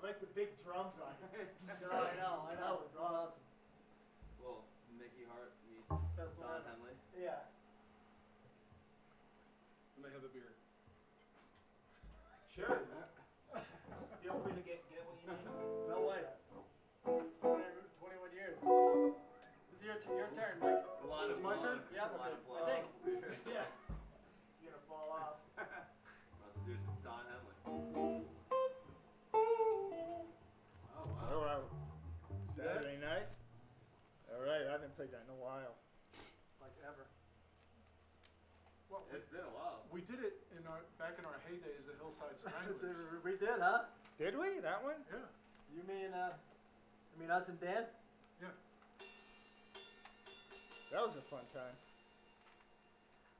I like the big drums on it. No, I know, I know. Saturday night. All right. I haven't played that in a while. Like ever. Well, we, It's been a while. we did it in our back in our heydays, the Hillside Stranglers. we did, huh? Did we? That one? yeah, You mean, uh, you mean us and Dan? yeah. That was a fun time.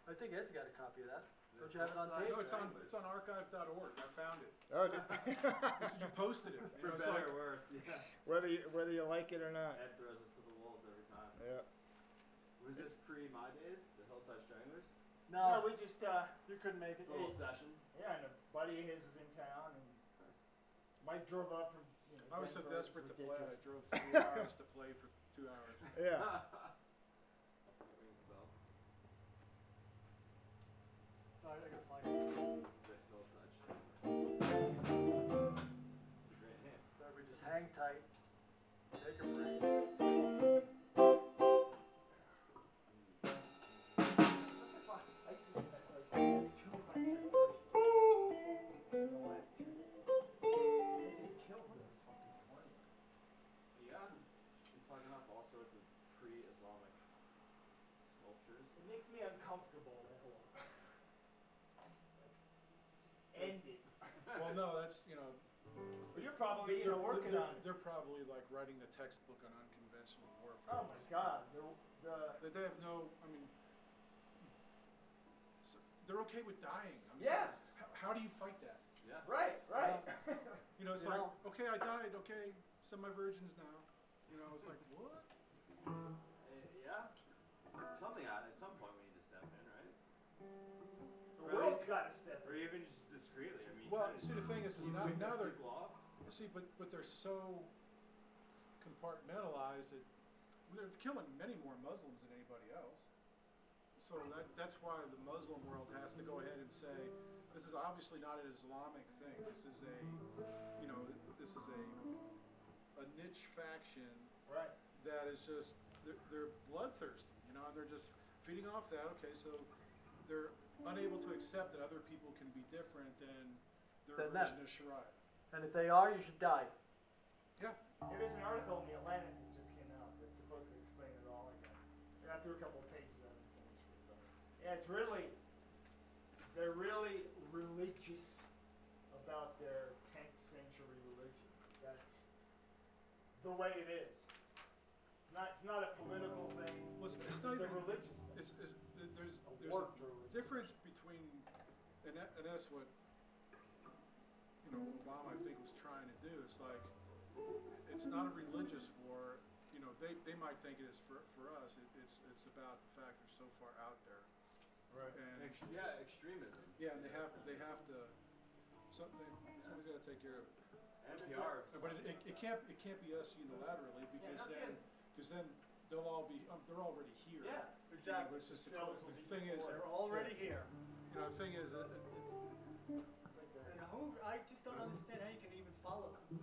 I think Ed's got a copy of that. Don't you have it on tape? No, it's on it's on archive.org. I found it. Oh, did, This you posted it. You For know, it's better like, or worse, yeah. whether you, whether you like it or not. Ed throws us to the wolves every time. Yeah. Was this pre my days? The Hillside Stranglers? No, No, we just uh, you couldn't make it. It's a little session. yeah, and a buddy of his was in town, and Mike drove up from. You know, I was so desperate to play, I drove three hours to play for two hours. Yeah. That rings a bell. So we just hang tight. Take a break. ISIS has like 200 in the last two days. They just killed their fucking 20. Yeah. Been finding up all sorts of pre-Islamic sculptures. It makes me uncomfortable. That whole. Just end it. Well, no, that's you know. But you're probably you know, working they're, on it. They're probably like writing the textbook on unconventional warfare. Oh my God. The, the That they have no. I mean, s they're okay with dying. I mean, Yeah. How, how do you fight that? Yeah. right, right. You know, it's You like, know- okay, I died. Okay, send my virgins now. You know, it's like what? Uh, yeah. Something at at some point we need to step in, right? the world's got to step Or Well, see, the thing is, is now, now they're see, but but they're so compartmentalized that they're killing many more Muslims than anybody else. So that that's why the Muslim world has to go ahead and say, this is obviously not an Islamic thing. This is a, you know, this is a a niche faction Right. that is just they're, they're bloodthirsty, you know, and they're just feeding off that. Okay, so they're unable to accept that other people can be different than their Than them. version of Sharia. And if they are, you should die. Yeah, Yeah, there's an article in the Atlantic that just came out that's supposed to explain it all again. And I threw a couple of pages out and finished it. But yeah, it's really, they're really religious about their 10th century religion. That's the way it is. It's not, it's not a political thing. well, it's, it's not It's a religious thing. It's, it's, there's A there's a difference between, and, that, and that's what you know Obama I think was trying to do. It's like it's not a religious war. You know, they, they might think it is for, for us. It, it's it's about the fact they're so far out there, Right. and Ex- yeah, extremism. yeah, and they have they have to. Something somebody's got to take care of it. NPR. But it, it, it can't it can't be us unilaterally because no then because then they'll all be um, they're already here. Yeah. Exactly. It's just the, the thing is. They're already here. you know, the thing is, uh, uh, who, I just don't understand how you can even follow them.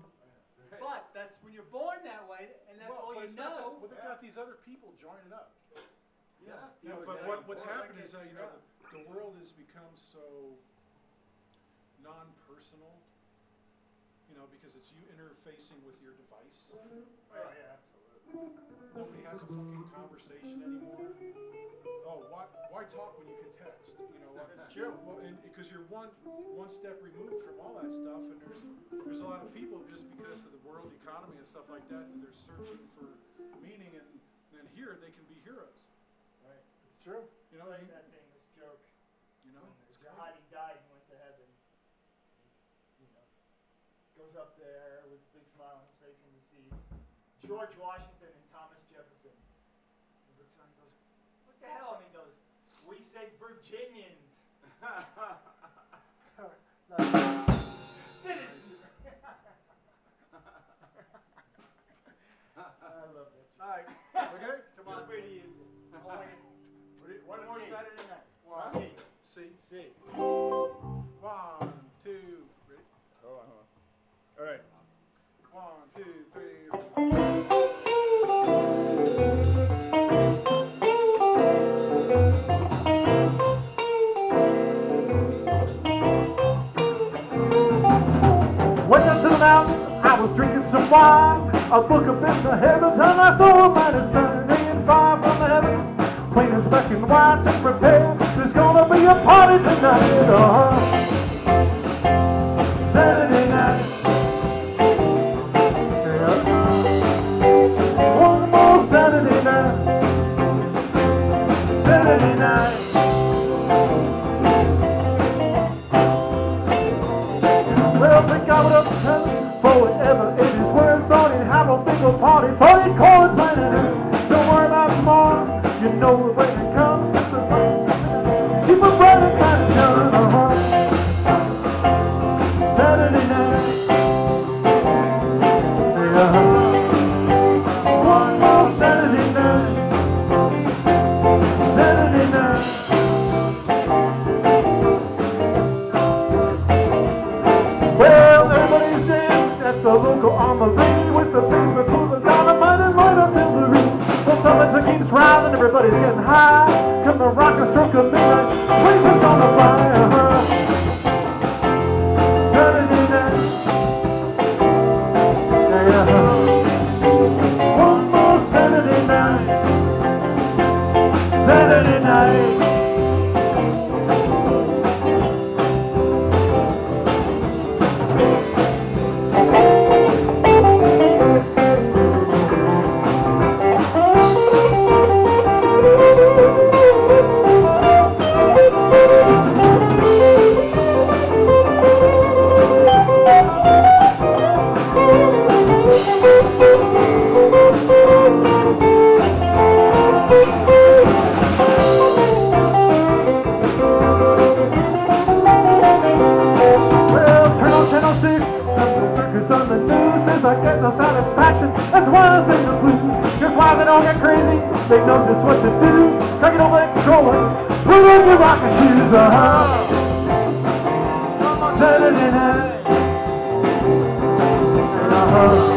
Right. But that's when you're born that way, and that's well, all but you it's not that- know. well, they've got these other people joining up. Yeah. You know, People are but what, what's bored. happened is that you know the, the world has become so non-personal. You know, because it's you interfacing with your device. Oh, yeah, absolutely. Nobody has a fucking conversation anymore. Oh, why why talk when you can text? You know, That's true. Well, and because you're one one step removed from all that stuff, and there's there's a lot of people just because of the world economy and stuff like that that they're searching for meaning, and then here they can be heroes. Right. It's true. You It's know, like you, that famous joke you know, it's. Jihadi died and went to heaven. He's, you know, goes up there with a big smile on his face and he sees George Washington what the hell? And he goes, we said Virginians. I love that. All right. Why? A book of bits of heavens, and I saw a mighty Sunday and fire from heaven. Plain as black and white, and prepared. There's gonna be a party tonight. Uh-huh. party Lord.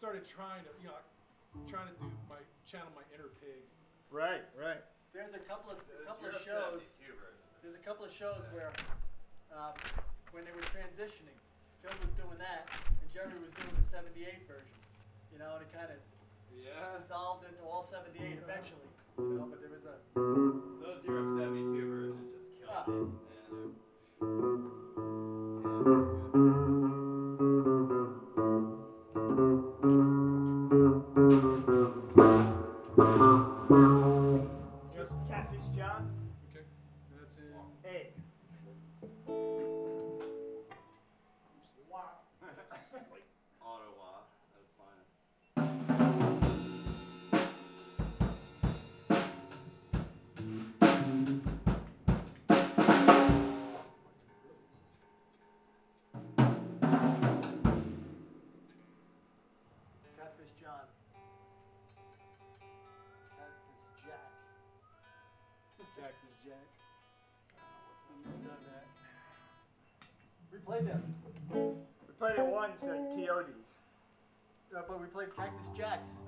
started trying to, you know, trying to do my channel my inner pig. Right, right. There's a couple of couple of shows. There's a couple of shows yeah. where uh, when they were transitioning, Phil was doing that, and Jerry was doing the '78 version. You know, and it kind of yeah dissolved into all '78 eventually. You know, but there was a those Europe '72 versions just killed. Uh,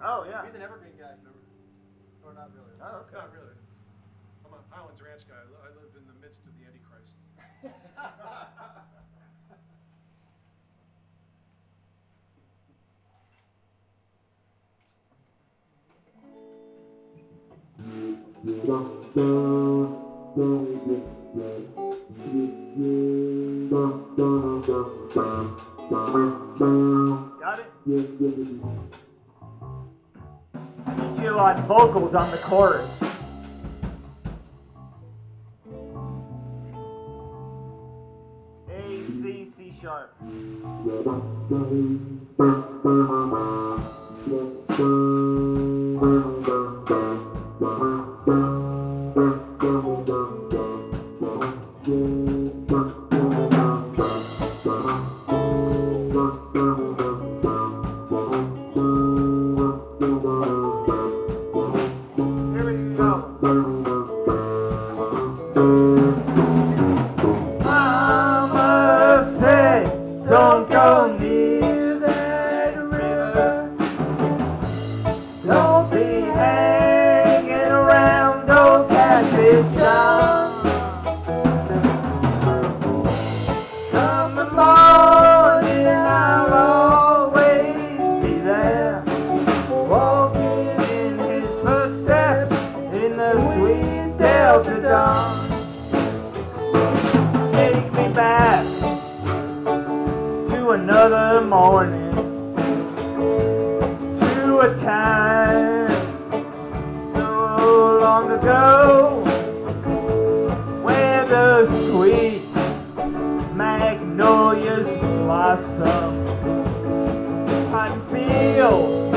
Oh yeah. He's an Evergreen guy. Or not really. Oh okay. Not really. I'm a Highlands Ranch guy. I live in the midst of the Antichrist. Got it? on vocals on the chorus. A, C, C sharp. Magnolias blossom on fields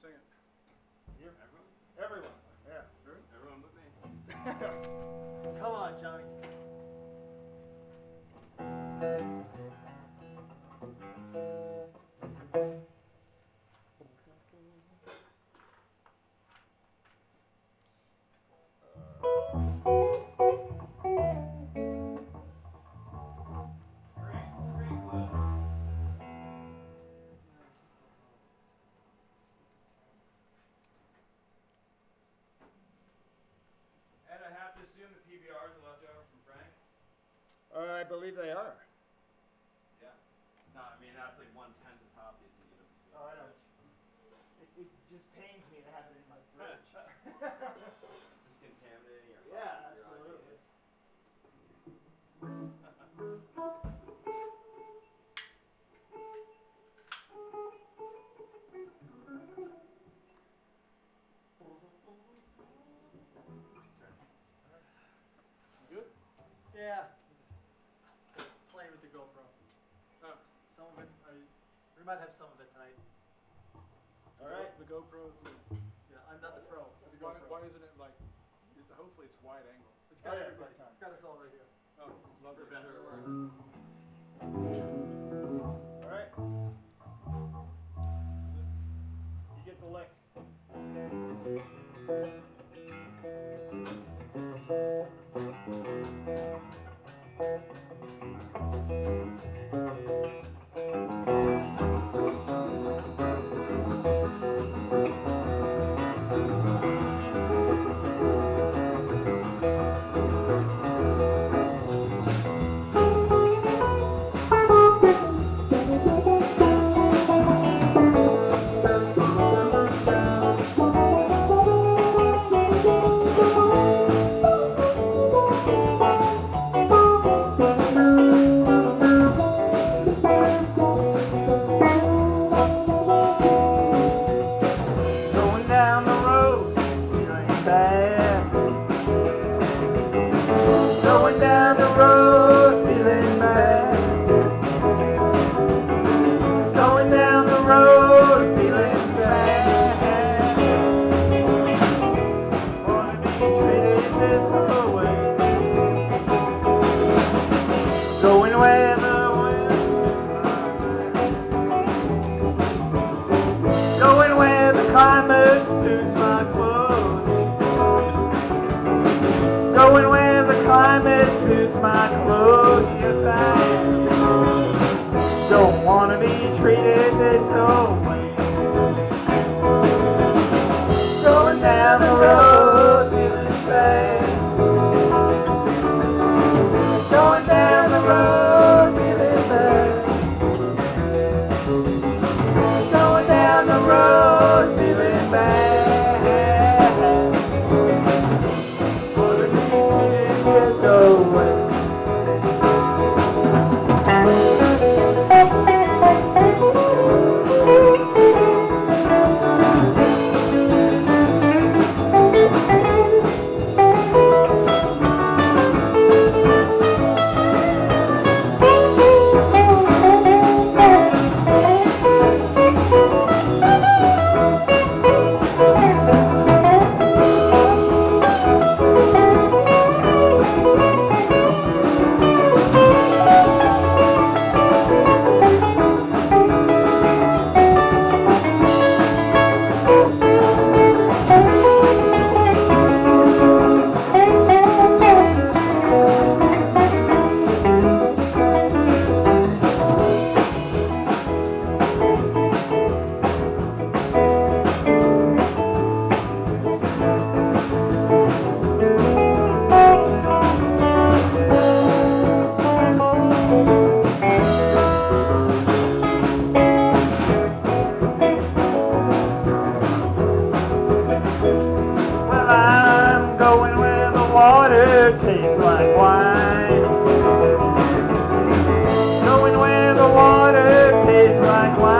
second. Uh, I believe they are. Yeah. No, I mean that's like one tenth as hoppy as you need them to be. Oh, I know. It, it just pains me to have it in my fridge. might have some of it tonight. All right. The GoPros. Yeah, I'm not the pro for the why, GoPro. why isn't it like? It, hopefully, it's wide angle. It's got Oh, yeah, everybody. It's got us all right here. Oh, love For it. better or worse. All right. You get the lick. like why?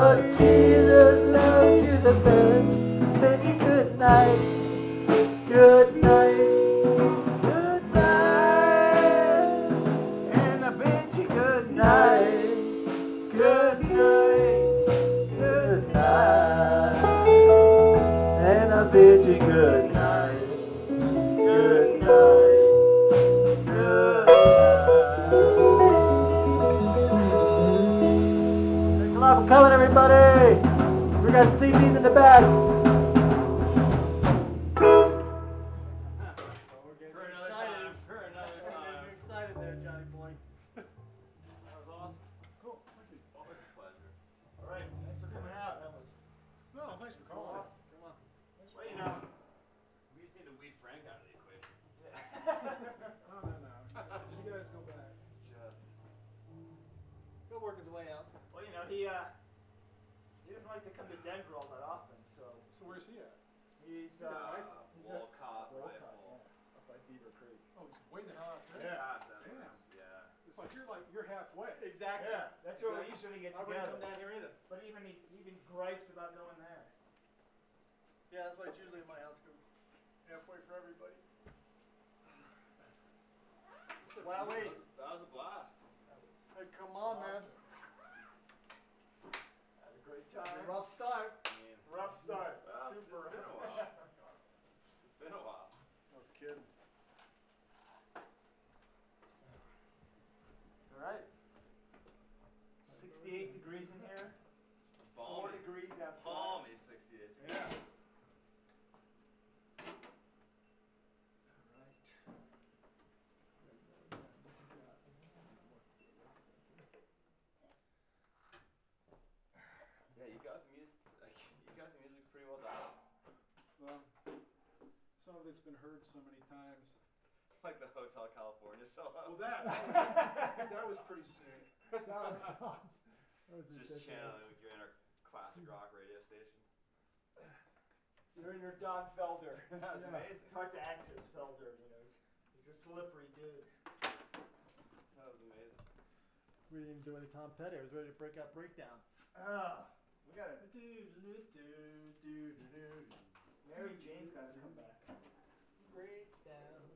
But I come down here either. But even he even gripes about going there. Yeah, that's why it's usually in my house because it's halfway for everybody. wow, wait. That was a blast. Hey, come on, awesome. man. Had a great time. Rough start. Yeah. Rough start. Yeah. Super rough. heard so many times. Like the Hotel California song. Well, that that was pretty soon. That was, awesome. Just channeling with you in a classic rock radio station. You're in your Don Felder. that was yeah. amazing. Talk hard to access Felder, you know. He's a slippery dude. That was amazing. We didn't even do any Tom Petty. I was ready to break out breakdown. Ah, we got it. Mary Jane's got to come back breakdown.